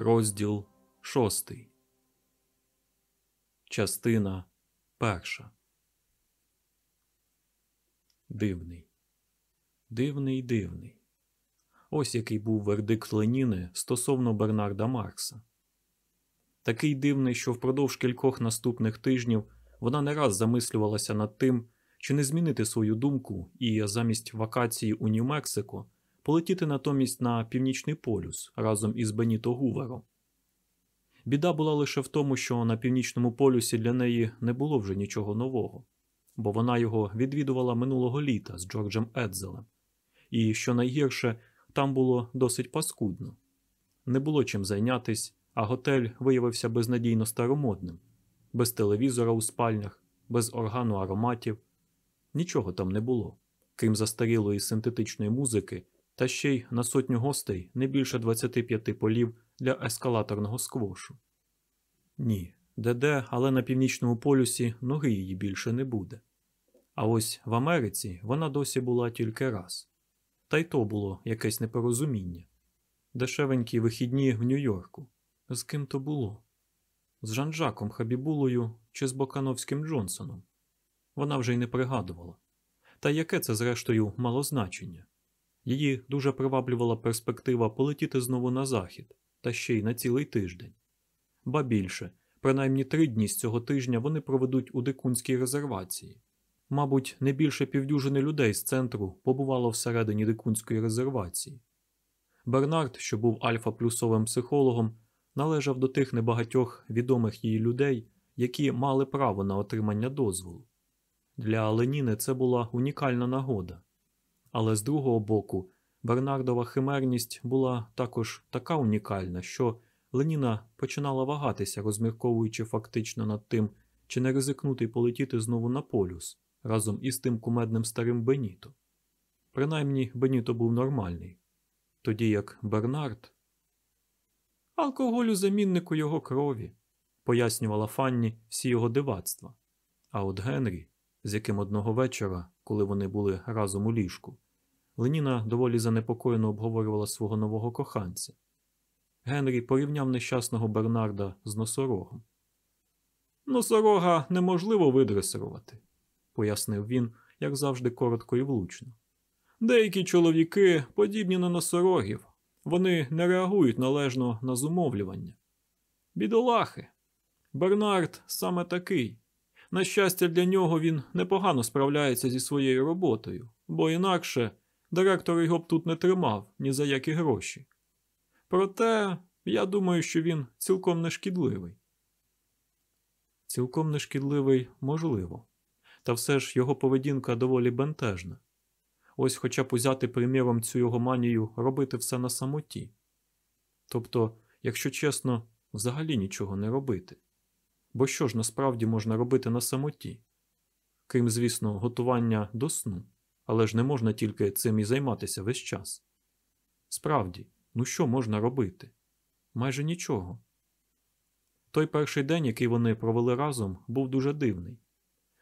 Розділ шостий. Частина перша. Дивний. Дивний, дивний. Ось який був вердикт Леніни стосовно Бернарда Маркса. Такий дивний, що впродовж кількох наступних тижнів вона не раз замислювалася над тим, чи не змінити свою думку і замість вакації у Нью-Мексико полетіти натомість на північний полюс разом із Беніто Гувером. Біда була лише в тому, що на північному полюсі для неї не було вже нічого нового, бо вона його відвідувала минулого літа з Джорджем Едзелем, і, що найгірше, там було досить паскудно. Не було чим зайнятись, а готель виявився безнадійно старомодним, без телевізора у спальнях, без органу ароматів. Нічого там не було, крім застарілої синтетичної музики та ще й на сотню гостей не більше 25 полів для ескалаторного сквошу. Ні, де-де, але на північному полюсі ноги її більше не буде. А ось в Америці вона досі була тільки раз. Та й то було якесь непорозуміння. Дешевенькі вихідні в Нью-Йорку. З ким то було? З Жан-Жаком Хабібулою чи з Бокановським Джонсоном? Вона вже й не пригадувала. Та яке це, зрештою, мало значення? Її дуже приваблювала перспектива полетіти знову на захід, та ще й на цілий тиждень. Ба більше, принаймні три дні з цього тижня вони проведуть у дикунській резервації. Мабуть, не більше півдюжини людей з центру побувало всередині дикунської резервації. Бернард, що був альфа-плюсовим психологом, належав до тих небагатьох відомих її людей, які мали право на отримання дозволу. Для Леніни це була унікальна нагода. Але з другого боку, Бернардова химерність була також така унікальна, що Леніна починала вагатися, розмірковуючи фактично над тим, чи не ризикнути полетіти знову на полюс разом із тим кумедним старим Беніто. Принаймні, Беніто був нормальний, тоді як Бернард. Алкоголь у заміннику його крові, пояснювала Фанні всі його дивацтва. А от Генрі, з яким одного вечора, коли вони були разом у ліжку, Леніна доволі занепокоєно обговорювала свого нового коханця. Генрі порівняв нещасного Бернарда з носорогом. Носорога неможливо видресирувати, пояснив він, як завжди, коротко і влучно. Деякі чоловіки подібні на носорогів, вони не реагують належно на зумовлювання. Бідолахи. Бернард саме такий. На щастя, для нього він непогано справляється зі своєю роботою, бо інакше директор його б тут не тримав ні за які гроші. Проте я думаю, що він цілком нешкідливий. Цілком нешкідливий можливо, та все ж його поведінка доволі бентежна. Ось хоча б узяти приміром цю його манію робити все на самоті. Тобто, якщо чесно, взагалі нічого не робити. Бо що ж насправді можна робити на самоті? Крім, звісно, готування до сну, але ж не можна тільки цим і займатися весь час. Справді, ну що можна робити? Майже нічого. Той перший день, який вони провели разом, був дуже дивний.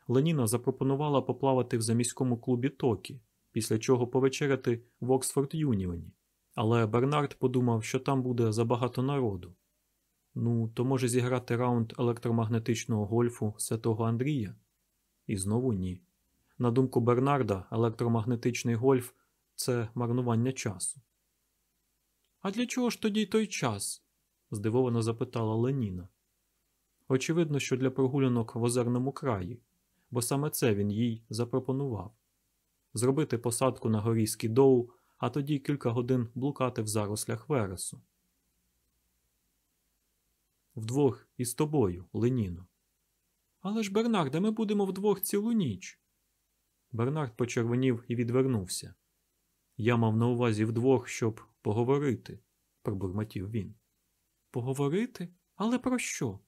Леніна запропонувала поплавати в заміському клубі Токі, після чого повечеряти в Оксфорд Юніоні, але Бернард подумав, що там буде забагато народу. Ну, то може зіграти раунд електромагнетичного гольфу Святого Андрія? І знову ні. На думку Бернарда, електромагнетичний гольф це марнування часу. А для чого ж тоді той час? здивовано запитала Леніна. Очевидно, що для прогулянок в озерному краї, бо саме це він їй запропонував зробити посадку на горі Скідоу, а тоді кілька годин блукати в зарослях вересу. Вдвох із тобою, Леніно. Але ж, Бернарде, ми будемо вдвох цілу ніч. Бернард почервонів і відвернувся. Я мав на увазі вдвох, щоб поговорити, пробурмотів він. Поговорити? Але про що?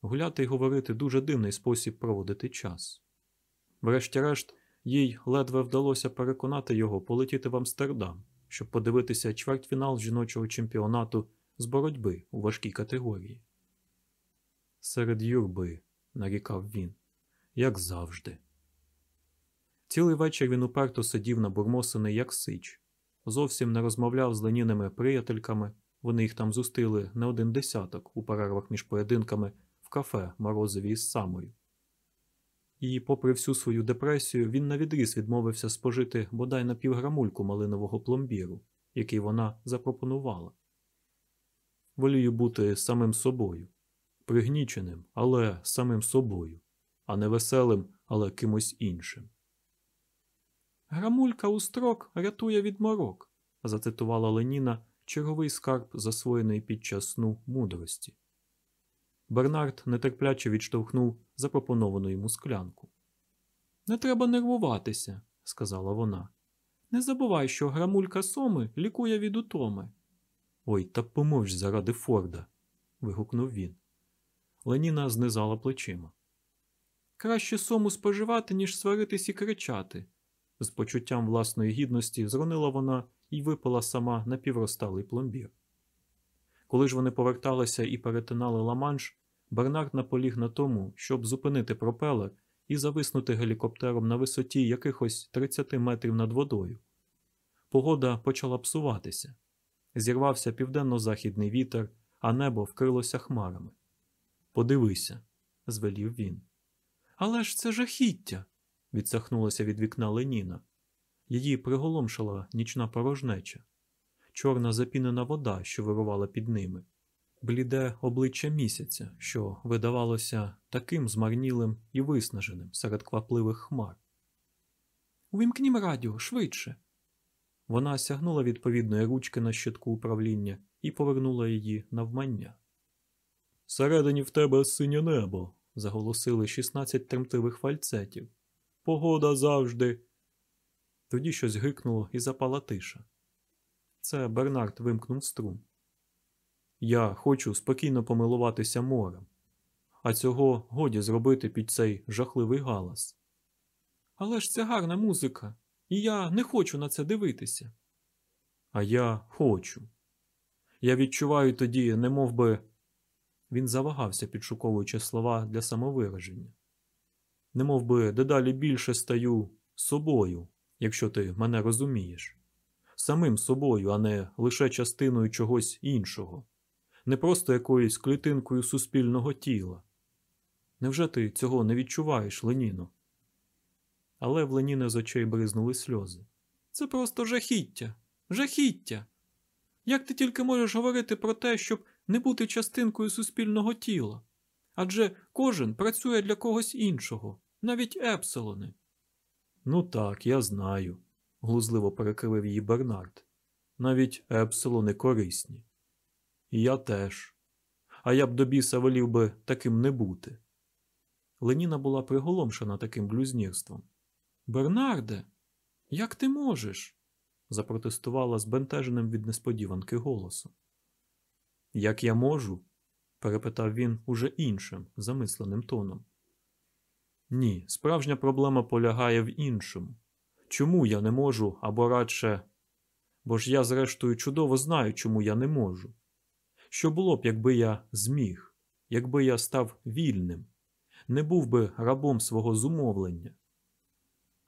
Гуляти й говорити дуже дивний спосіб проводити час. Врешті-решт, їй ледве вдалося переконати його полетіти в Амстердам, щоб подивитися чвертьфінал жіночого чемпіонату з боротьби у важкій категорії. Серед юрби, нарікав він, як завжди. Цілий вечір він уперто сидів на бурмосини, як сич, зовсім не розмовляв з леніними приятельками, Вони їх там зустріли не один десяток у перервах між поєдинками в кафе Морозові із самою. І, попри всю свою депресію, він навідріз відмовився спожити бодай на півграмульку малинового пломбіру, який вона запропонувала. Волію бути самим собою, пригніченим, але самим собою, а не веселим, але кимось іншим. Грамулька у строк рятує від морок, зацитувала Леніна черговий скарб, засвоєний під час сну мудрості. Бернард нетерпляче відштовхнув запропоновану йому склянку. Не треба нервуватися, сказала вона. Не забувай, що грамулька соми лікує від утоми. Ой, та помовч заради Форда. вигукнув він. Леніна знизала плечима. Краще сому споживати, ніж сваритись і кричати. З почуттям власної гідності зронила вона і випила сама напівросталий пломбір. Коли ж вони поверталися і перетинали Ла-Манш, Бернард наполіг на тому, щоб зупинити пропелер і зависнути гелікоптером на висоті якихось 30 метрів над водою. Погода почала псуватися. Зірвався південно-західний вітер, а небо вкрилося хмарами. Подивися, звелів він. Але ж це жахіття. відсахнулася від вікна Леніна. Її приголомшила нічна порожнеча, чорна запінена вода, що вирувала під ними, бліде обличчя місяця, що видавалося таким змарнілим і виснаженим серед квапливих хмар. Увімкнімо радіо швидше. Вона сягнула відповідної ручки на щитку управління і повернула її навмання. Всередині в тебе синє небо, заголосили 16 тремтливих фальцетів. Погода завжди. Тоді щось гикнуло і запала тиша. Це Бернард вимкнув струм. Я хочу спокійно помилуватися морем, а цього годі зробити під цей жахливий галас. Але ж це гарна музика, і я не хочу на це дивитися. А я хочу. Я відчуваю тоді, не мов би... Він завагався, підшуковуючи слова для самовираження. Не мов би дедалі більше стаю собою, якщо ти мене розумієш, самим собою, а не лише частиною чогось іншого, не просто якоюсь клітинкою суспільного тіла. Невже ти цього не відчуваєш, Леніно? Але в Леніни з очей бризнули сльози. Це просто жахіття, жахіття. Як ти тільки можеш говорити про те, щоб не бути частинкою суспільного тіла? Адже кожен працює для когось іншого, навіть епсилони. Ну так, я знаю, глузливо перекривив її Бернард. Навіть епсилони корисні. І я теж. А я б до біса волів би таким не бути. Леніна була приголомшена таким блюзнірством. Бернарде, як ти можеш? запротестувала збентеженим від несподіванки голосом. Як я можу? перепитав він уже іншим, замисленим тоном. Ні, справжня проблема полягає в іншому. Чому я не можу або радше. Бо ж я, зрештою, чудово знаю, чому я не можу. Що було б, якби я зміг, якби я став вільним, не був би рабом свого зумовлення.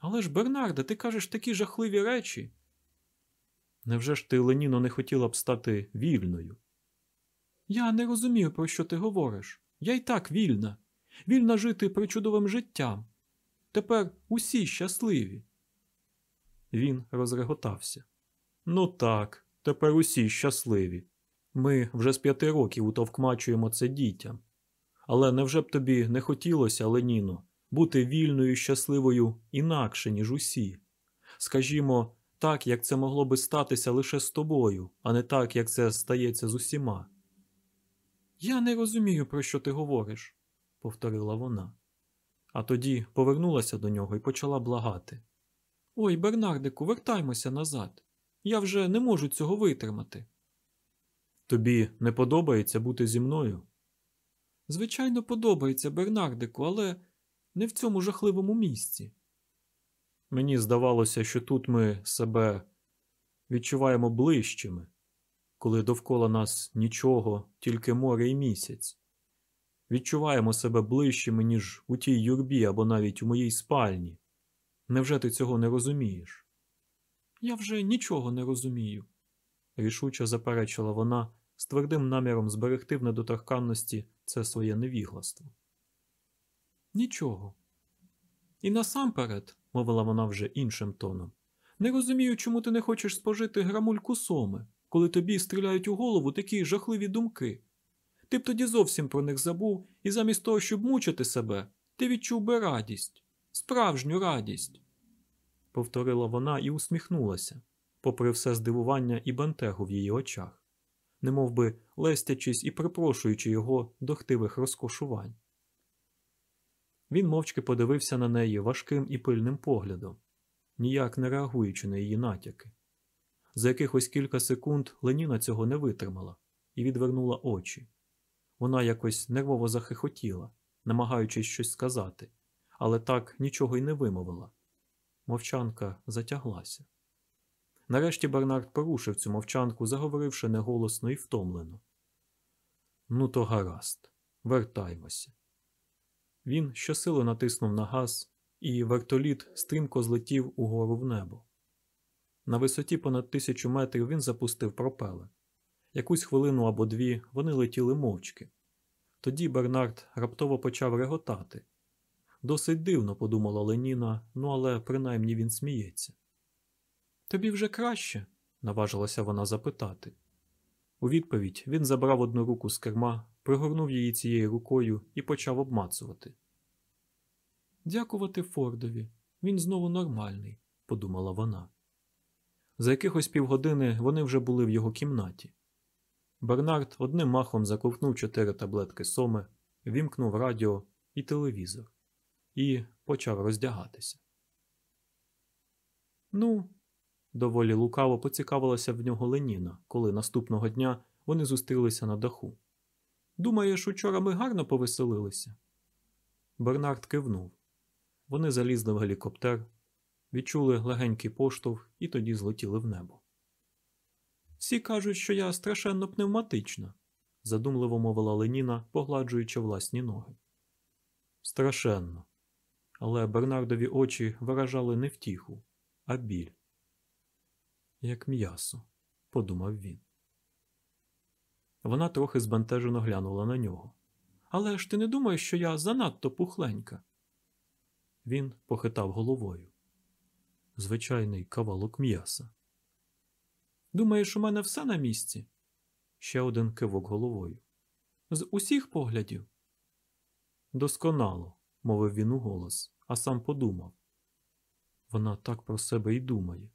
Але ж, Бернарде, ти кажеш такі жахливі речі. Невже ж ти, Леніно, не хотіла б стати вільною? Я не розумію, про що ти говориш. Я й так вільна, вільна жити причудовим життям. Тепер усі щасливі. Він розреготався. Ну так, тепер усі щасливі. Ми вже з п'яти років утовкмачуємо це дітям. Але невже б тобі не хотілося, Леніно, бути вільною і щасливою інакше, ніж усі? Скажімо, так, як це могло би статися лише з тобою, а не так, як це стається з усіма. Я не розумію, про що ти говориш, повторила вона. А тоді повернулася до нього і почала благати. Ой, Бернардику, вертаймося назад. Я вже не можу цього витримати. Тобі не подобається бути зі мною? Звичайно, подобається, Бернардику, але не в цьому жахливому місці. Мені здавалося, що тут ми себе відчуваємо ближчими, коли довкола нас нічого, тільки море і місяць. Відчуваємо себе ближчими, ніж у тій юрбі або навіть у моїй спальні. Невже ти цього не розумієш? Я вже нічого не розумію, рішуче заперечила вона, з твердим наміром зберегти в недоторканності це своє невігластво. Нічого. І насамперед, мовила вона вже іншим тоном, не розумію, чому ти не хочеш спожити грамульку соми, коли тобі стріляють у голову такі жахливі думки. Ти б тоді зовсім про них забув, і замість того, щоб мучити себе, ти відчув би радість, справжню радість. Повторила вона і усміхнулася, попри все здивування і бентегу в її очах, немов би лестячись і припрошуючи його до хтивих розкошувань. Він мовчки подивився на неї важким і пильним поглядом, ніяк не реагуючи на її натяки. За якихось кілька секунд Леніна цього не витримала і відвернула очі. Вона якось нервово захихотіла, намагаючись щось сказати, але так нічого й не вимовила. Мовчанка затяглася. Нарешті Бернард порушив цю мовчанку, заговоривши неголосно і втомлено. Ну, то гаразд, вертаймося. Він щосили натиснув на газ, і вертоліт стрімко злетів угору в небо. На висоті понад тисячу метрів він запустив пропелер. Якусь хвилину або дві вони летіли мовчки. Тоді Бернард раптово почав реготати. Досить дивно, подумала Леніна, ну але принаймні він сміється. Тобі вже краще? наважилася вона запитати. У відповідь він забрав одну руку з керма, пригорнув її цією рукою і почав обмацувати. Дякувати Фордові, він знову нормальний, подумала вона. За якихось півгодини вони вже були в його кімнаті. Бернард одним махом заковтнув чотири таблетки соми, вімкнув радіо і телевізор і почав роздягатися. Ну, доволі лукаво поцікавилася в нього Леніна, коли наступного дня вони зустрілися на даху. Думаєш, учора ми гарно повеселилися? Бернард кивнув. Вони залізли в гелікоптер, відчули легенький поштовх і тоді злетіли в небо. Всі кажуть, що я страшенно пневматична, задумливо мовила Леніна, погладжуючи власні ноги. Страшенно. Але Бернардові очі виражали не втіху, а біль. Як м'ясо, подумав він. Вона трохи збентежено глянула на нього. Але ж ти не думаєш, що я занадто пухленька? Він похитав головою. Звичайний кавалок м'яса. Думаєш, у мене все на місці? Ще один кивок головою. З усіх поглядів. Досконало, мовив він у голос, а сам подумав. Вона так про себе і думає.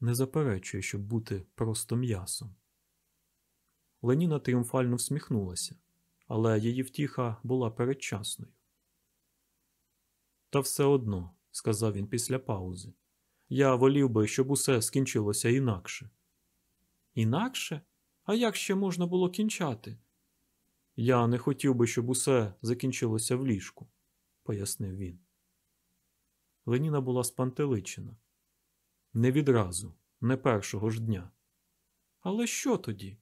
Не заперечує, щоб бути просто м'ясом. Леніна тріумфально всміхнулася, але її втіха була передчасною. Та все одно, сказав він після паузи, я волів би, щоб усе скінчилося інакше. Інакше? А як ще можна було кінчати? Я не хотів би, щоб усе закінчилося в ліжку, пояснив він. Леніна була спантеличена. Не відразу, не першого ж дня. Але що тоді?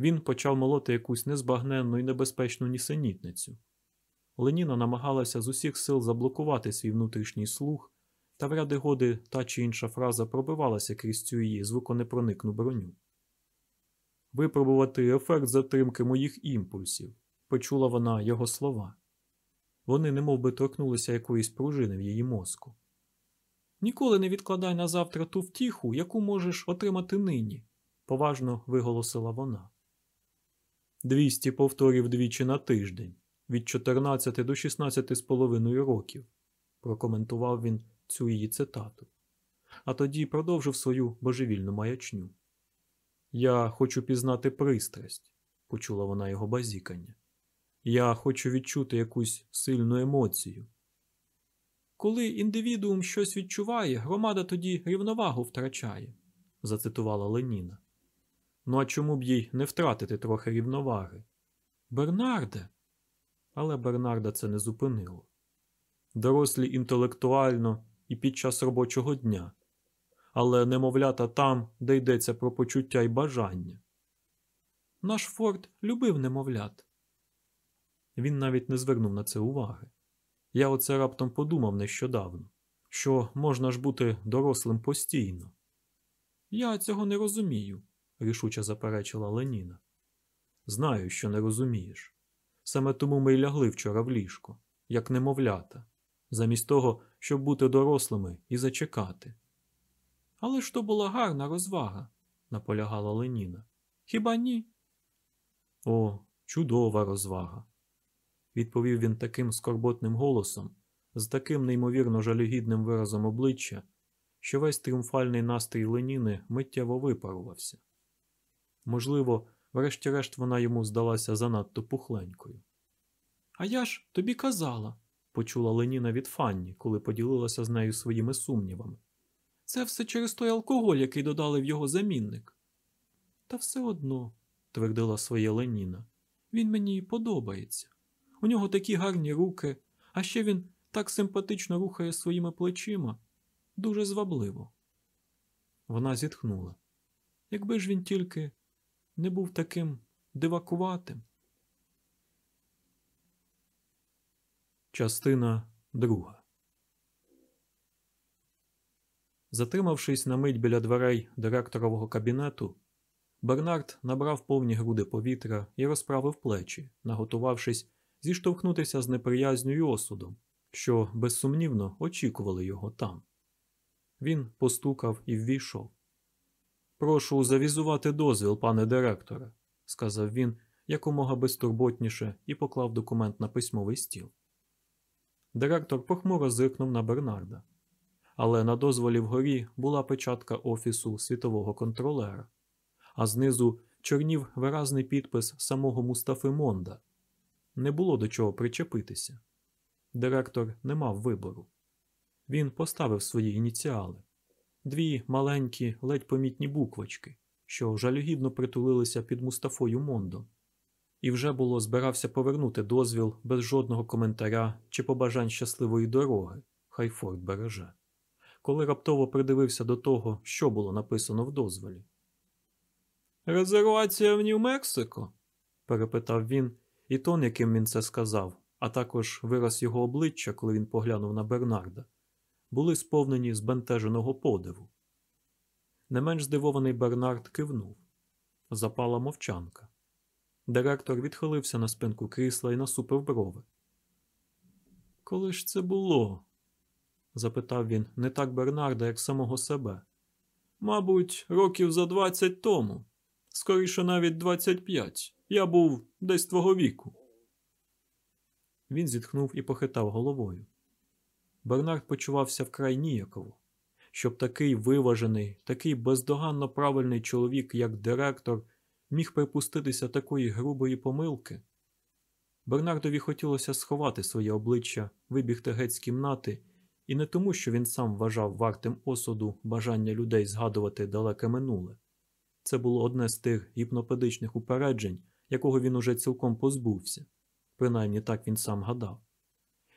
Він почав молоти якусь незбагненну і небезпечну нісенітницю. Леніна намагалася з усіх сил заблокувати свій внутрішній слух, та в ряди годи та чи інша фраза пробивалася крізь цю її звуконепроникну броню. Випробувати ефект затримки моїх імпульсів, почула вона його слова. Вони немов би торкнулися якоїсь пружини в її мозку. Ніколи не відкладай на завтра ту втіху, яку можеш отримати нині, поважно виголосила вона. Двісті повторів двічі на тиждень, від 14 до 16 з половиною років, прокоментував він цю її цитату, а тоді продовжив свою божевільну маячню. Я хочу пізнати пристрасть, почула вона його базікання. Я хочу відчути якусь сильну емоцію. Коли індивідуум щось відчуває, громада тоді рівновагу втрачає, зацитувала Леніна. Ну а чому б їй не втратити трохи рівноваги? Бернарде. Але Бернарда це не зупинило. Дорослі інтелектуально і під час робочого дня, але немовлята там, де йдеться про почуття й бажання. Наш Форд любив немовлят. Він навіть не звернув на це уваги. Я оце раптом подумав нещодавно, що можна ж бути дорослим постійно. Я цього не розумію, рішуче заперечила Леніна. Знаю, що не розумієш. Саме тому ми й лягли вчора в ліжко, як немовлята, замість того, щоб бути дорослими і зачекати. Але ж то була гарна розвага, наполягала Леніна. Хіба ні? О, чудова розвага, відповів він таким скорботним голосом, з таким неймовірно жалюгідним виразом обличчя, що весь тріумфальний настрій Леніни миттєво випарувався. Можливо, врешті-решт вона йому здалася занадто пухленькою. А я ж тобі казала, почула Леніна від Фанні, коли поділилася з нею своїми сумнівами. Це все через той алкоголь, який додали в його замінник. Та все одно, твердила своє Леніна, він мені подобається. У нього такі гарні руки, а ще він так симпатично рухає своїми плечима, дуже звабливо. Вона зітхнула. Якби ж він тільки не був таким дивакуватим. Частина друга. Затримавшись на мить біля дверей директорового кабінету, Бернард набрав повні груди повітря і розправив плечі, наготувавшись зіштовхнутися з неприязню й осудом, що, безсумнівно, очікували його там. Він постукав і ввійшов. Прошу завізувати дозвіл, пане директоре, сказав він якомога безтурботніше і поклав документ на письмовий стіл. Директор похмуро зиркнув на Бернарда. Але на дозволі вгорі була печатка Офісу світового контролера, а знизу чорнів виразний підпис самого Мустафи Монда. Не було до чого причепитися. Директор не мав вибору. Він поставив свої ініціали дві маленькі, ледь помітні буквочки, що жалюгідно притулилися під Мустафою Мондом, і вже було збирався повернути дозвіл без жодного коментаря чи побажань щасливої дороги, хай Форд береже, коли раптово придивився до того, що було написано в дозволі. Резервація в Нью-Мексико? перепитав він, і тон, яким він це сказав, а також вираз його обличчя, коли він поглянув на Бернарда, були сповнені збентеженого подиву. Не менш здивований Бернард кивнув. Запала мовчанка. Директор відхилився на спинку крісла і насупив брови. Коли ж це було? запитав він не так Бернарда, як самого себе. Мабуть, років за двадцять тому, скоріше навіть двадцять п'ять. Я був десь твого віку. Він зітхнув і похитав головою. Бернард почувався вкрай ніяково, щоб такий виважений, такий бездоганно правильний чоловік, як директор, міг припуститися такої грубої помилки. Бернардові хотілося сховати своє обличчя, вибігти геть з кімнати, і не тому, що він сам вважав вартим осуду бажання людей згадувати далеке минуле. Це було одне з тих гіпнопедичних упереджень, якого він уже цілком позбувся, принаймні так він сам гадав.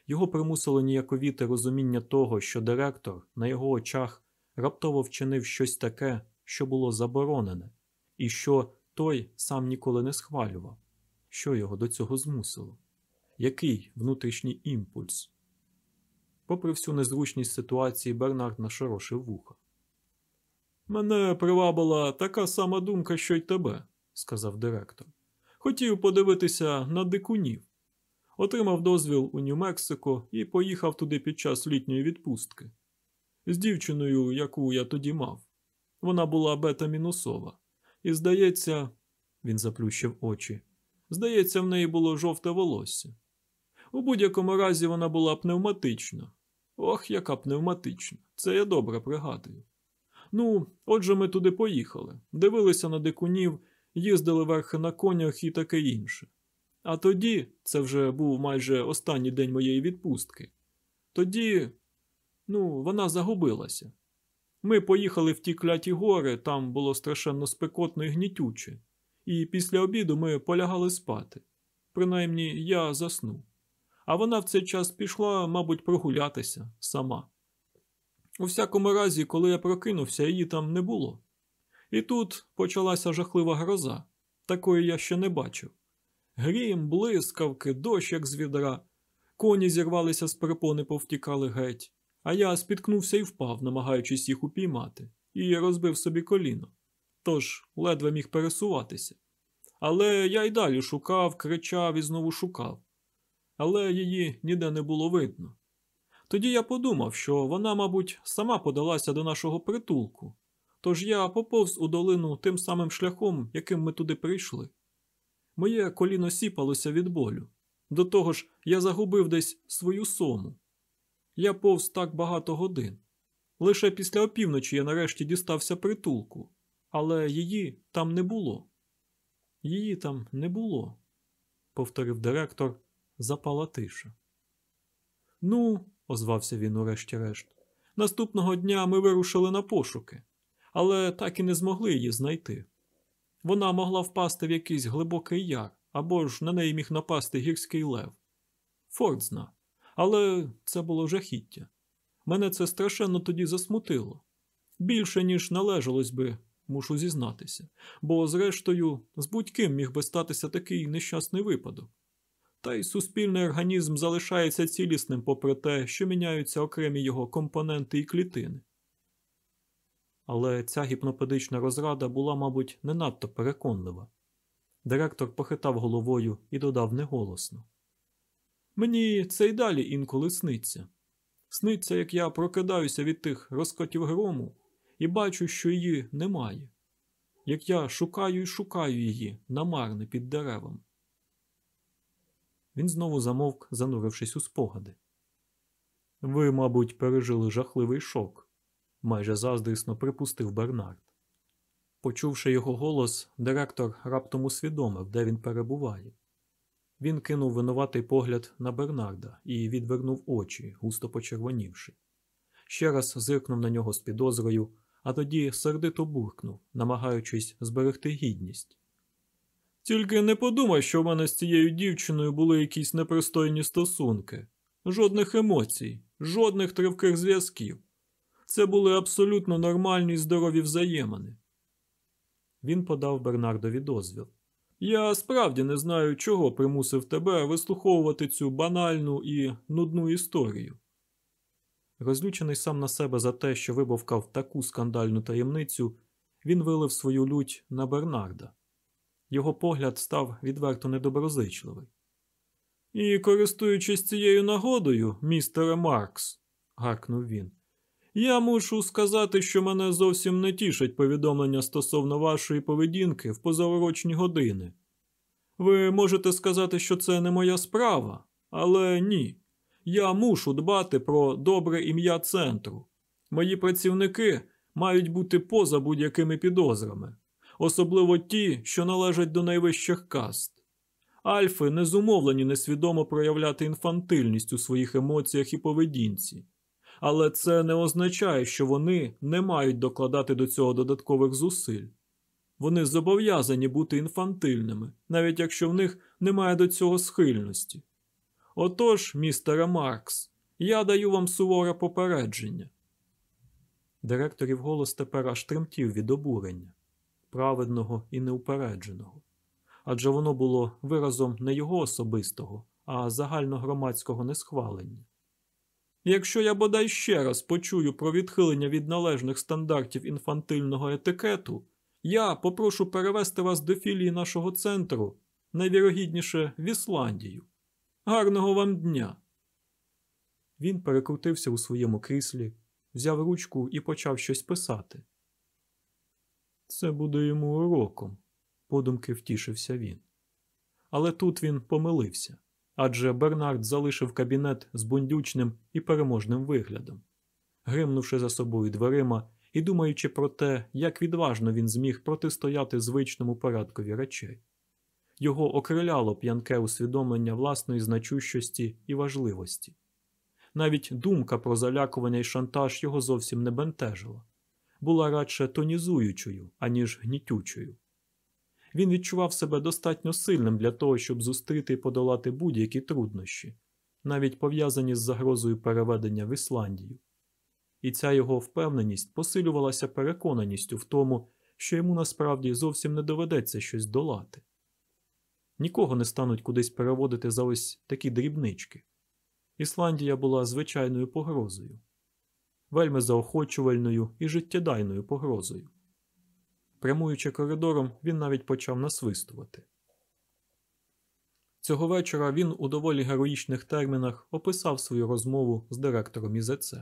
Його примусило ніяковіте розуміння того, що директор на його очах раптово вчинив щось таке, що було заборонене, і що той сам ніколи не схвалював, що його до цього змусило, який внутрішній імпульс. Попри всю незручність ситуації, Бернард нашорошив вуха. Мене привабила така сама думка, що й тебе, сказав директор. Хотів подивитися на дикунів. Отримав дозвіл у Нью-Мексико і поїхав туди під час літньої відпустки. З дівчиною, яку я тоді мав. Вона була бета-мінусова. І, здається, він заплющив очі. Здається, в неї було жовте волосся. У будь-якому разі вона була пневматична. Ох, яка пневматична. Це я добре пригадую. Ну, отже, ми туди поїхали, дивилися на дикунів, їздили верхи на конях і таке інше. А тоді, це вже був майже останній день моєї відпустки. Тоді, ну, вона загубилася. Ми поїхали в ті кляті гори, там було страшенно спекотно і гнітюче, і після обіду ми полягали спати. Принаймні, я заснув. А вона в цей час пішла, мабуть, прогулятися сама. У всякому разі, коли я прокинувся, її там не було. І тут почалася жахлива гроза, такої я ще не бачив. Грім, блискавки, дощ, як з відра. Коні зірвалися з перепони, повтікали геть, а я спіткнувся і впав, намагаючись їх упіймати, і розбив собі коліно. Тож ледве міг пересуватися. Але я й далі шукав, кричав і знову шукав. Але її ніде не було видно. Тоді я подумав, що вона, мабуть, сама подалася до нашого притулку, тож я поповз у долину тим самим шляхом, яким ми туди прийшли. Моє коліно сіпалося від болю. До того ж, я загубив десь свою сому. Я повз так багато годин. Лише після опівночі я нарешті дістався притулку, але її там не було. Її там не було, повторив директор, запала тиша. Ну, озвався він урешті-решт, наступного дня ми вирушили на пошуки, але так і не змогли її знайти. Вона могла впасти в якийсь глибокий яр, або ж на неї міг напасти гірський лев. Форд зна. Але це було жахіття. Мене це страшенно тоді засмутило. Більше, ніж належалось би, мушу зізнатися, бо, зрештою, з будь-ким міг би статися такий нещасний випадок. Та й суспільний організм залишається цілісним попри те, що міняються окремі його компоненти і клітини. Але ця гіпнопедична розрада була, мабуть, не надто переконлива. Директор похитав головою і додав неголосно. Мені це й далі інколи сниться. Сниться, як я прокидаюся від тих розкотів грому і бачу, що її немає, як я шукаю і шукаю її намарне під деревом. Він знову замовк, занурившись у спогади. Ви, мабуть, пережили жахливий шок, майже заздрісно припустив Бернард. Почувши його голос, директор раптом усвідомив, де він перебуває. Він кинув винуватий погляд на Бернарда і відвернув очі, густо почервонівши. Ще раз зиркнув на нього з підозрою, а тоді сердито буркнув, намагаючись зберегти гідність. Тільки не подумай, що в мене з цією дівчиною були якісь непристойні стосунки, жодних емоцій, жодних тривких зв'язків. Це були абсолютно нормальні й здорові взаємини. Він подав Бернардові дозвіл. Я справді не знаю, чого примусив тебе вислуховувати цю банальну і нудну історію. Розлючений сам на себе за те, що вибовкав таку скандальну таємницю, він вилив свою лють на Бернарда. Його погляд став відверто недоброзичливий. І, користуючись цією нагодою, містере Маркс, гаркнув він, я мушу сказати, що мене зовсім не тішать повідомлення стосовно вашої поведінки в позаурочні години. Ви можете сказати, що це не моя справа, але ні. Я мушу дбати про добре ім'я центру. Мої працівники мають бути поза будь-якими підозрами, особливо ті, що належать до найвищих каст. Альфи не зумовлені несвідомо проявляти інфантильність у своїх емоціях і поведінці. Але це не означає, що вони не мають докладати до цього додаткових зусиль. Вони зобов'язані бути інфантильними, навіть якщо в них немає до цього схильності. Отож, містере Маркс, я даю вам суворе попередження. Директорів голос тепер аж тремтів від обурення, праведного і неупередженого. Адже воно було виразом не його особистого, а загальногромадського несхвалення. Якщо я бодай ще раз почую про відхилення від належних стандартів інфантильного етикету, я попрошу перевести вас до філії нашого центру, найвірогідніше в Ісландію. Гарного вам дня. Він перекрутився у своєму кріслі, взяв ручку і почав щось писати. Це буде йому уроком, подумки втішився він. Але тут він помилився адже Бернард залишив кабінет з бундючним і переможним виглядом. Гримнувши за собою дверима і думаючи про те, як відважно він зміг протистояти звичному порядкові речей. Його окриляло п'янке усвідомлення власної значущості і важливості. Навіть думка про залякування і шантаж його зовсім не бентежила, була радше тонізуючою, аніж гнітючою. Він відчував себе достатньо сильним для того, щоб зустріти і подолати будь-які труднощі, навіть пов'язані з загрозою переведення в Ісландію. І ця його впевненість посилювалася переконаністю в тому, що йому насправді зовсім не доведеться щось долати. Нікого не стануть кудись переводити за ось такі дрібнички. Ісландія була звичайною погрозою, вельми заохочувальною і життєдайною погрозою. Прямуючи коридором, він навіть почав насвистувати. Цього вечора він у доволі героїчних термінах описав свою розмову з директором ІЗЦ.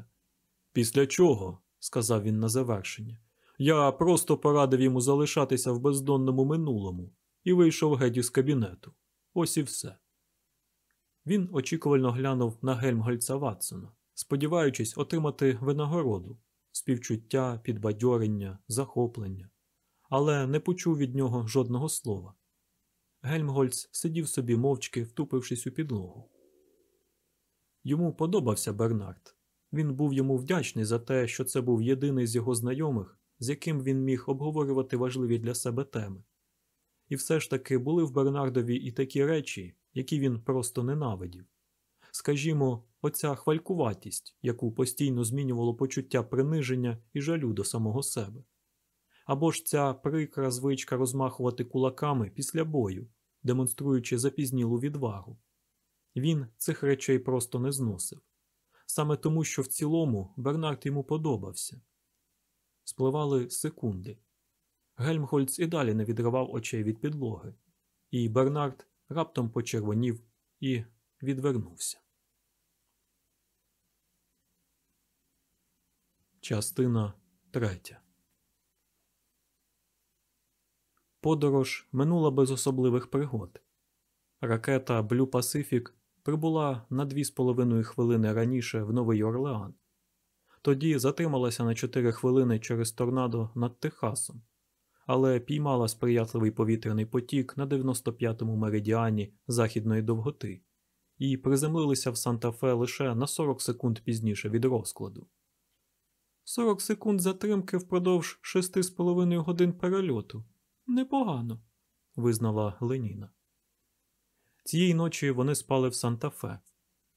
Після чого, сказав він на завершення, я просто порадив йому залишатися в бездонному минулому і вийшов геть із кабінету. Ось і все. Він очікувально глянув на Гельмгольца Ватсона, сподіваючись отримати винагороду, співчуття, підбадьорення, захоплення, але не почув від нього жодного слова. Гельмгольц сидів собі мовчки, втупившись у підлогу. Йому подобався Бернард. Він був йому вдячний за те, що це був єдиний з його знайомих, з яким він міг обговорювати важливі для себе теми. І все ж таки були в Бернардові і такі речі, які він просто ненавидів. Скажімо, оця хвалькуватість, яку постійно змінювало почуття приниження і жалю до самого себе. Або ж ця прикра звичка розмахувати кулаками після бою, демонструючи запізнілу відвагу. Він цих речей просто не зносив. Саме тому, що в цілому Бернард йому подобався. Спливали секунди. Гельмхольц і далі не відривав очей від підлоги, і Бернард раптом почервонів і відвернувся. Частина третя. Подорож минула без особливих пригод. Ракета Blue Pacific прибула на дві з половиною хвилини раніше в Новий Орлеан. Тоді затрималася на 4 хвилини через торнадо над Техасом, але піймала сприятливий повітряний потік на 95-му меридіані західної довготи і приземлилися в Санта-Фе лише на 40 секунд пізніше від розкладу. 40 секунд затримки впродовж 6,5 годин перельоту. Непогано, визнала Леніна. Цієї ночі вони спали в Санта-Фе.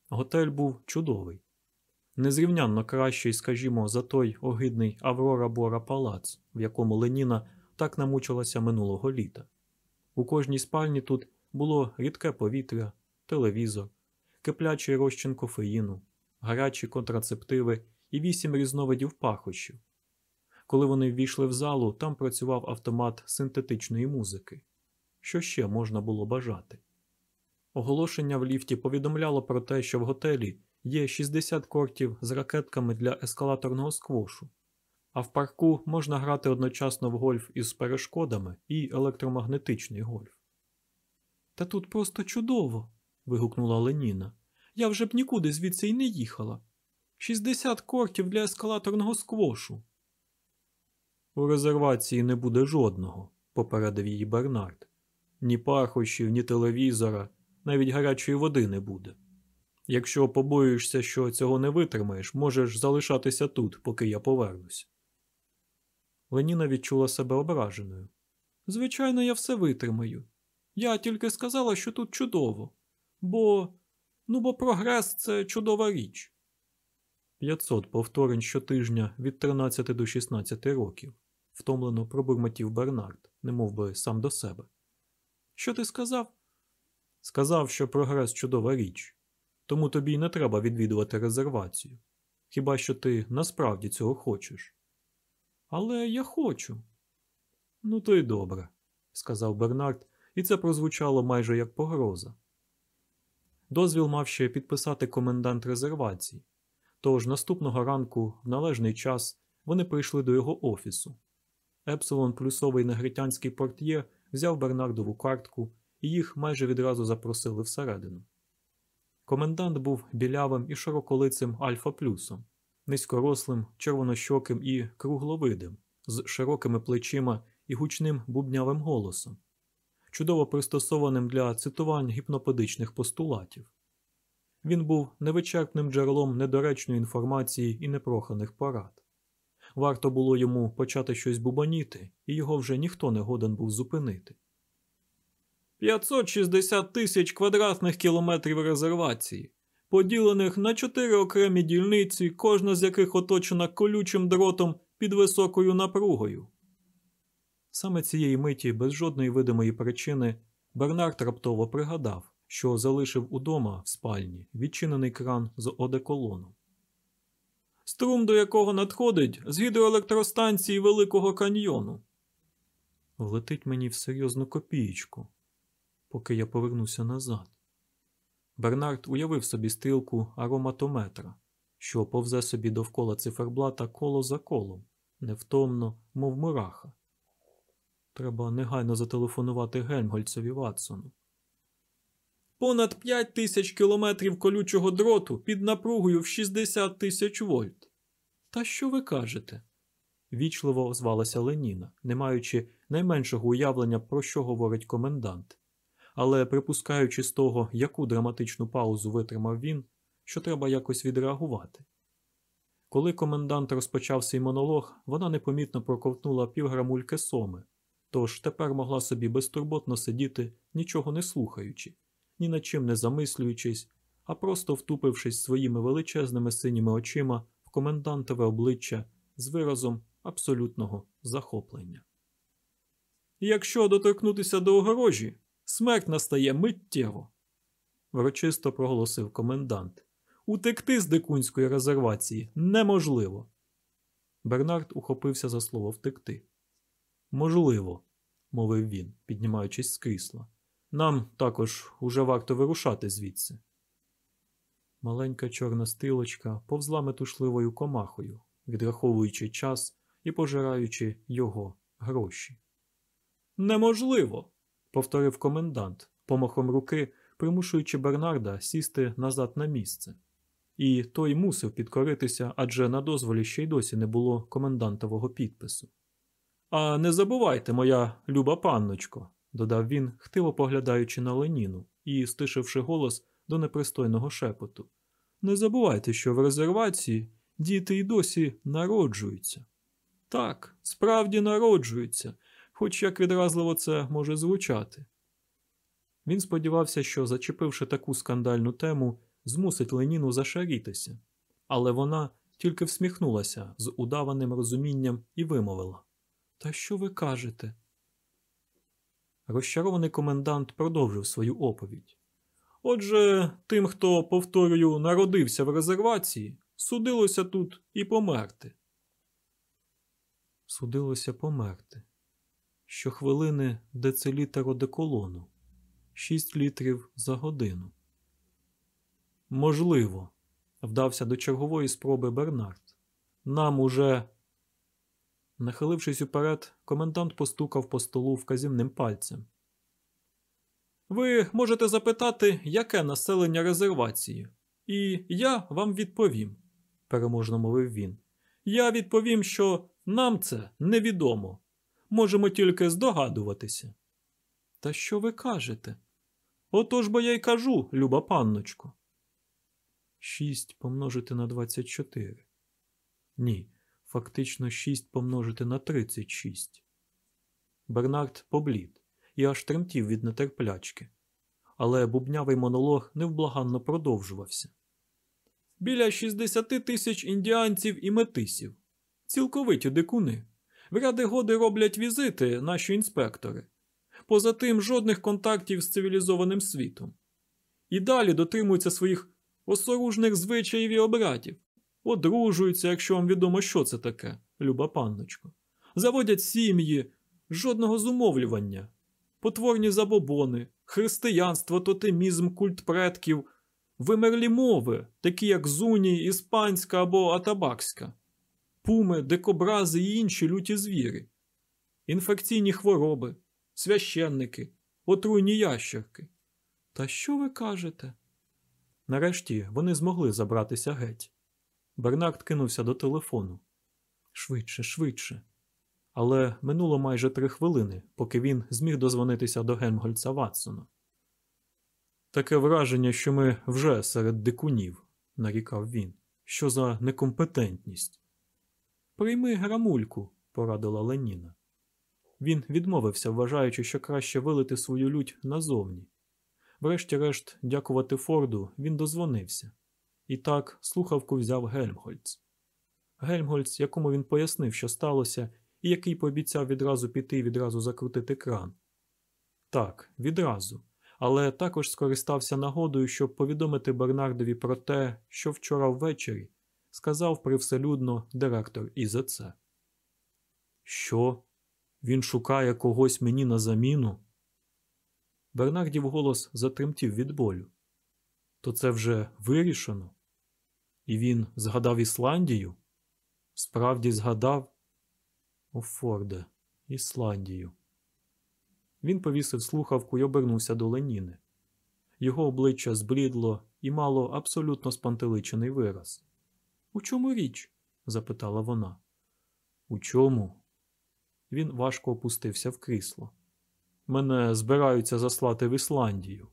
Готель був чудовий, незрівнянно кращий, скажімо, за той огидний Аврора Бора Палац, в якому Леніна так намучилася минулого літа. У кожній спальні тут було рідке повітря, телевізор, киплячий розчин кофеїну, гарячі контрацептиви і вісім різновидів пахощів. Коли вони ввійшли в залу, там працював автомат синтетичної музики. Що ще можна було бажати? Оголошення в ліфті повідомляло про те, що в готелі є 60 кортів з ракетками для ескалаторного сквошу, а в парку можна грати одночасно в гольф із перешкодами і електромагнетичний гольф. Та тут просто чудово. вигукнула Леніна. Я вже б нікуди звідси й не їхала. 60 кортів для ескалаторного сквошу. У резервації не буде жодного, попередив її Бернард. Ні пахощів, ні телевізора, навіть гарячої води не буде. Якщо побоюєшся, що цього не витримаєш, можеш залишатися тут, поки я повернусь. Леніна відчула себе ображеною. Звичайно, я все витримаю. Я тільки сказала, що тут чудово. Бо. Ну, бо прогрес це чудова річ. 500 повторень щотижня від 13 до 16 років, втомлено пробурмотів Бернард, немов би сам до себе. Що ти сказав? Сказав, що прогрес чудова річ, тому тобі й не треба відвідувати резервацію. Хіба що ти насправді цього хочеш? Але я хочу. Ну, то й добре, сказав Бернард, і це прозвучало майже як погроза. Дозвіл мав ще підписати комендант резервації, тож наступного ранку, в належний час, вони прийшли до його офісу. Епсилон плюсовий негритянський портьє взяв Бернардову картку і їх майже відразу запросили всередину. Комендант був білявим і широколицим альфа плюсом, низькорослим, червонощоким і кругловидим, з широкими плечима і гучним бубнявим голосом, чудово пристосованим для цитувань гіпнопедичних постулатів. Він був невичерпним джерелом недоречної інформації і непроханих порад. Варто було йому почати щось бубаніти, і його вже ніхто не годен був зупинити. 560 тисяч квадратних кілометрів резервації, поділених на чотири окремі дільниці, кожна з яких оточена колючим дротом під високою напругою. Саме цієї миті, без жодної видимої причини, Бернард раптово пригадав, що залишив удома в спальні відчинений кран з одеколоном. Струм, до якого надходить з гідроелектростанції Великого каньйону. Влетить мені в серйозну копієчку, поки я повернуся назад. Бернард уявив собі стрілку ароматометра, що повзе собі довкола циферблата коло за колом, невтомно, мов мураха. Треба негайно зателефонувати Гельмгольцеві Ватсону. Понад 5 тисяч кілометрів колючого дроту під напругою в 60 тисяч вольт. Та що ви кажете? Вічливо озвалася Леніна, не маючи найменшого уявлення, про що говорить комендант. Але припускаючи з того, яку драматичну паузу витримав він, що треба якось відреагувати. Коли комендант розпочав свій монолог, вона непомітно проковтнула півграмульки соми, тож тепер могла собі безтурботно сидіти, нічого не слухаючи, ні над чим не замислюючись, а просто втупившись своїми величезними синіми очима в комендантове обличчя з виразом абсолютного захоплення. Якщо доторкнутися до огорожі, смерть настає миттєво, врочисто проголосив комендант. Утекти з дикунської резервації неможливо. Бернард ухопився за слово втекти. Можливо, мовив він, піднімаючись з крісла. Нам також уже варто вирушати звідси. Маленька чорна стилочка повзла метушливою комахою, відраховуючи час і пожираючи його гроші. Неможливо, повторив комендант, помахом руки, примушуючи Бернарда сісти назад на місце. І той мусив підкоритися, адже на дозволі ще й досі не було комендантового підпису. А не забувайте, моя люба панночко, додав він, хтиво поглядаючи на Леніну і стишивши голос до непристойного шепоту. Не забувайте, що в резервації діти й досі народжуються. Так, справді народжуються, хоч як відразливо це може звучати. Він сподівався, що, зачепивши таку скандальну тему, змусить Леніну зашарітися, але вона тільки всміхнулася з удаваним розумінням і вимовила Та що ви кажете? Розчарований комендант продовжив свою оповідь. Отже, тим, хто, повторюю, народився в резервації, судилося тут і померти. Судилося померти. Щохвилини децилітр одеколону. Шість літрів за годину. Можливо, вдався до чергової спроби Бернард. Нам уже. Нахилившись уперед, комендант постукав по столу вказівним пальцем. Ви можете запитати, яке населення резервації, і я вам відповім, переможно мовив він. Я відповім, що нам це невідомо. Можемо тільки здогадуватися. Та що ви кажете? Отож бо я й кажу, люба панночко. Шість помножити на двадцять чотири. Ні, фактично шість помножити на тридцять шість. Бернард поблід і аж тремтів від нетерплячки. Але бубнявий монолог невблаганно продовжувався. Біля 60 тисяч індіанців і метисів. Цілковиті дикуни. В ряди годи роблять візити наші інспектори. Поза тим, жодних контактів з цивілізованим світом. І далі дотримуються своїх осоружних звичаїв і обрядів, одружуються, якщо вам відомо, що це таке, люба панночко. Заводять сім'ї, жодного зумовлювання, потворні забобони, християнство, тотемізм, культ предків, вимерлі мови, такі як зуні, іспанська або атабакська, пуми, дикобрази і інші люті звірі, інфекційні хвороби, священники, отруйні ящерки. Та що ви кажете? Нарешті вони змогли забратися геть. Бернард кинувся до телефону. Швидше, швидше. Але минуло майже три хвилини, поки він зміг дозвонитися до Гельмгольца Ватсона. Таке враження, що ми вже серед дикунів, нарікав він. Що за некомпетентність? Прийми грамульку, порадила Леніна. Він відмовився, вважаючи, що краще вилити свою лють назовні. Врешті-решт, дякувати Форду, він дозвонився. І так слухавку взяв Гельмгольц. Гельмгольц, якому він пояснив, що сталося, і який пообіцяв відразу піти і відразу закрутити кран. Так, відразу, але також скористався нагодою, щоб повідомити Бернардові про те, що вчора ввечері сказав привселюдно директор ІЗЦ. Що? Він шукає когось мені на заміну? Бернардів голос затремтів від болю. То це вже вирішено? І він згадав Ісландію? Справді згадав? О, Форде, Ісландію. Він повісив слухавку й обернувся до Леніни. Його обличчя зблідло і мало абсолютно спантеличений вираз. У чому річ? запитала вона. У чому? Він важко опустився в крісло. Мене збираються заслати в Ісландію.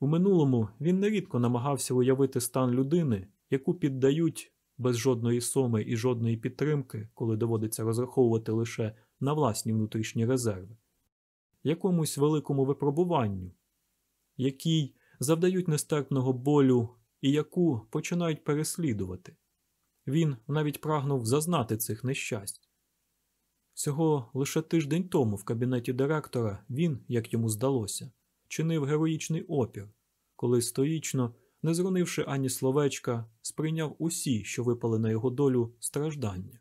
У минулому він нерідко намагався уявити стан людини, яку піддають без жодної соми і жодної підтримки, коли доводиться розраховувати лише на власні внутрішні резерви, якомусь великому випробуванню, якій завдають нестерпного болю і яку починають переслідувати. Він навіть прагнув зазнати цих нещасть. Всього лише тиждень тому в кабінеті директора він, як йому здалося, чинив героїчний опір, коли стоїчно, не зрунивши ані словечка, сприйняв усі, що випали на його долю, страждання.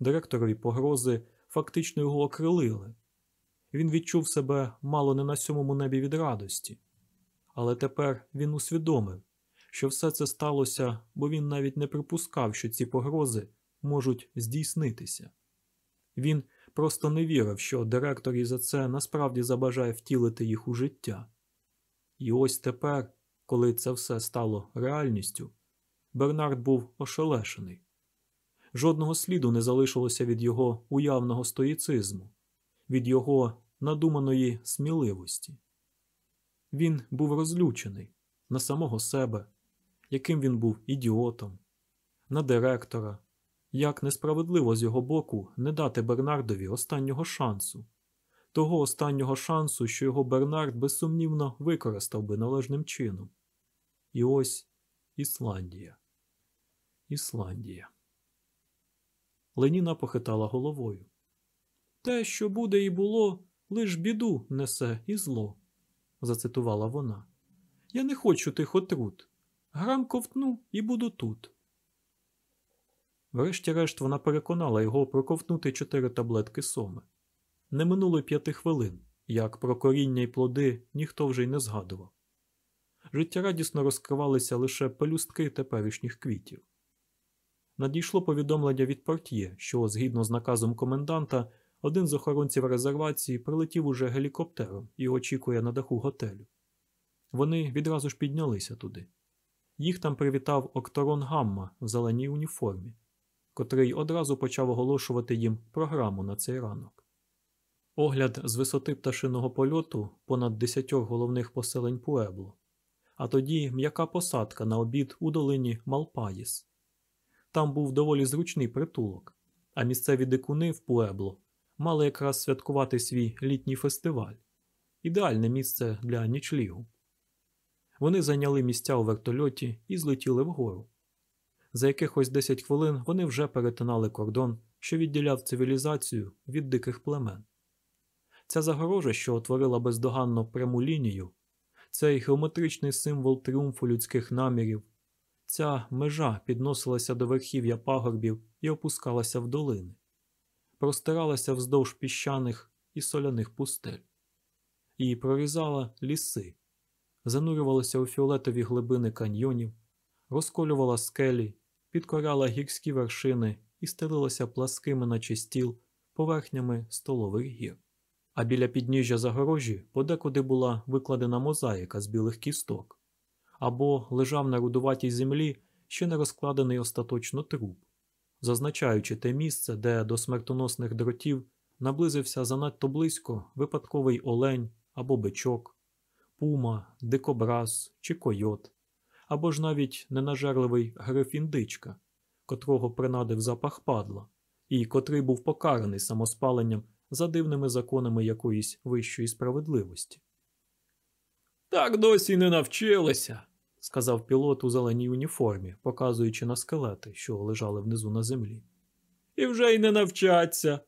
Директорові погрози фактично його окрилили. Він відчув себе мало не на сьомому небі від радості, але тепер він усвідомив, що все це сталося, бо він навіть не припускав, що ці погрози можуть здійснитися. Він просто не вірив, що директор і за це насправді забажає втілити їх у життя. І ось тепер, коли це все стало реальністю, Бернард був ошелешений. Жодного сліду не залишилося від його уявного стоїцизму, від його надуманої сміливості. Він був розлючений на самого себе, яким він був ідіотом, на директора, як несправедливо з його боку не дати Бернардові останнього шансу, того останнього шансу, що його Бернард безсумнівно використав би належним чином. І ось Ісландія. Ісландія. Леніна похитала головою. Те, що буде і було, лиш біду несе і зло, зацитувала вона. Я не хочу тих отрут. Грам ковтну і буду тут. Врешті-решт вона переконала його проковтнути чотири таблетки соми. Не минуло п'яти хвилин, як про коріння й плоди ніхто вже й не згадував. Життєрадісно розкривалися лише пелюстки теперішніх квітів. Надійшло повідомлення від портьє, що, згідно з наказом коменданта, один з охоронців резервації прилетів уже гелікоптером і очікує на даху готелю. Вони відразу ж піднялися туди. Їх там привітав Окторон Гамма в зеленій уніформі, котрий одразу почав оголошувати їм програму на цей ранок. Огляд з висоти пташиного польоту понад десятьох головних поселень Пуебло, а тоді м'яка посадка на обід у долині Малпаїс. Там був доволі зручний притулок, а місцеві дикуни в Пуебло мали якраз святкувати свій літній фестиваль ідеальне місце для нічлігу. Вони зайняли місця у вертольоті і злетіли вгору. За якихось 10 хвилин вони вже перетинали кордон, що відділяв цивілізацію від диких племен. Ця загорожа, що утворила бездоганно пряму лінію, цей геометричний символ тріумфу людських намірів, ця межа підносилася до верхів'я пагорбів і опускалася в долини, простиралася вздовж піщаних і соляних пустель, і прорізала ліси, занурювалася у фіолетові глибини каньйонів, розколювала скелі, підкоряла гірські вершини і стелилася пласкими, наче стіл, поверхнями столових гір. А біля підніжжя загорожі подекуди була викладена мозаїка з білих кісток, або лежав на рудуватій землі ще не розкладений остаточно труп, зазначаючи те місце, де до смертоносних дротів наблизився занадто близько випадковий олень або бичок, пума, дикобраз чи койот, або ж навіть ненажерливий гриф індичка, котрого принадив запах падла, і котрий був покараний самоспаленням за дивними законами якоїсь вищої справедливості. Так досі не навчилися, сказав пілот у зеленій уніформі, показуючи на скелети, що лежали внизу на землі. І вже й не навчаться,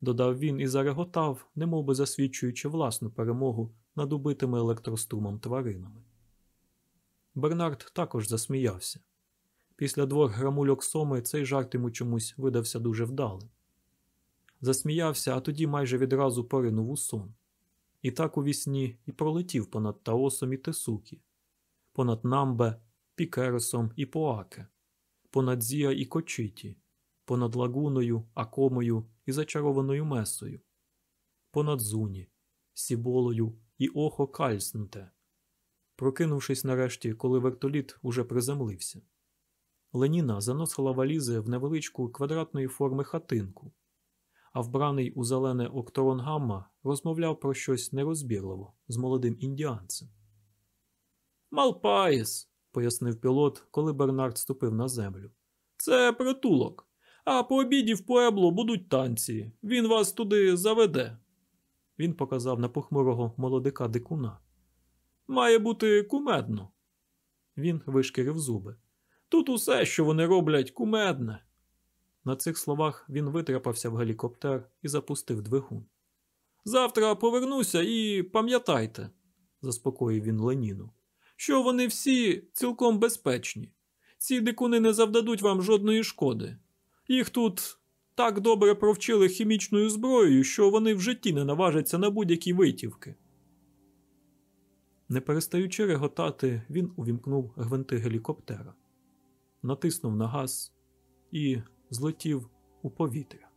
додав він і зареготав, немовби засвідчуючи власну перемогу над убитими електрострумом тваринами. Бернард також засміявся. Після двох грамульок соми цей жарт йому чомусь видався дуже вдалим. Засміявся, а тоді майже відразу поринув у сон. І так у вісні і пролетів понад Таосом і Тесукі, понад Намбе, Пікеросом і Поаке, понад Зія і Кочиті, понад Лагуною, Акомою і зачарованою Месою, понад Зуні, Сіболою і Охо Кальснте, прокинувшись нарешті, коли вертоліт уже приземлився. Леніна заносила валізи в невеличку квадратної форми хатинку, а вбраний у зелене Окторонгамма розмовляв про щось нерозбірливо з молодим індіанцем. Малпаїс, пояснив пілот, коли Бернард ступив на землю. Це притулок. А по обіді в Пуебло будуть танці. Він вас туди заведе. Він показав на похмурого молодика дикуна. Має бути кумедно. Він вишкірив зуби. Тут усе, що вони роблять, кумедне. На цих словах він витрапався в гелікоптер і запустив двигун. Завтра повернуся і пам'ятайте, заспокоїв він Леніну, що вони всі цілком безпечні. Ці дикуни не завдадуть вам жодної шкоди. Їх тут так добре провчили хімічною зброєю, що вони в житті не наважаться на будь-які витівки. Не перестаючи реготати, він увімкнув гвинти гелікоптера, натиснув на газ і злетів у повітря.